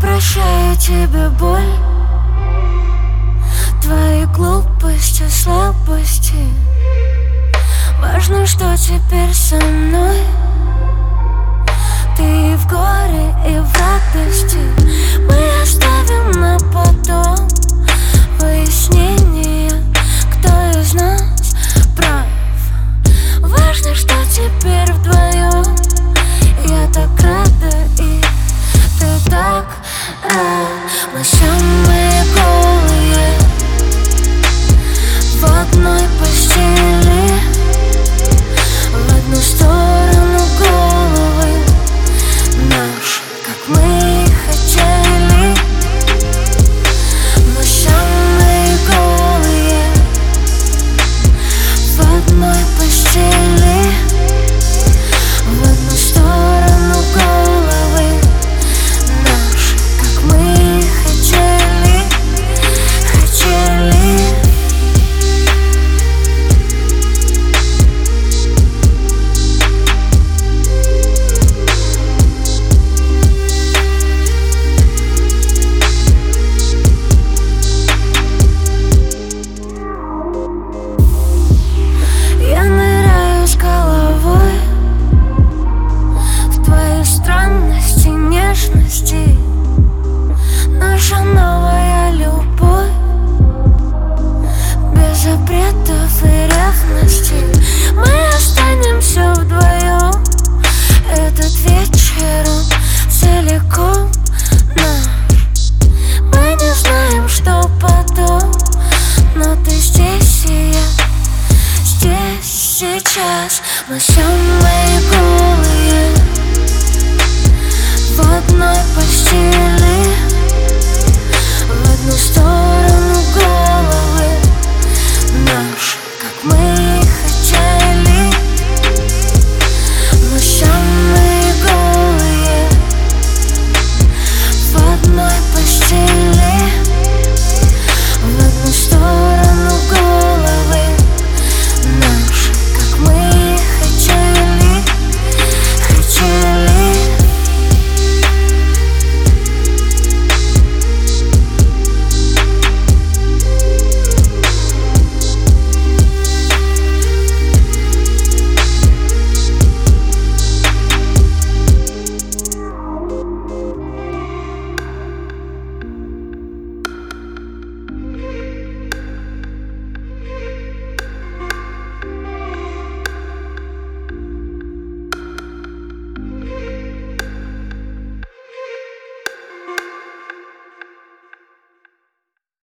прощаю тебе боль. Твои глупости, слабости. Важно, что теперь со мной. Ты в горе, и в радости. Мы оставим на потом Пояснение, кто из нас прав. Важно, что теперь рад Мы сейчас мы самые голые В одной постели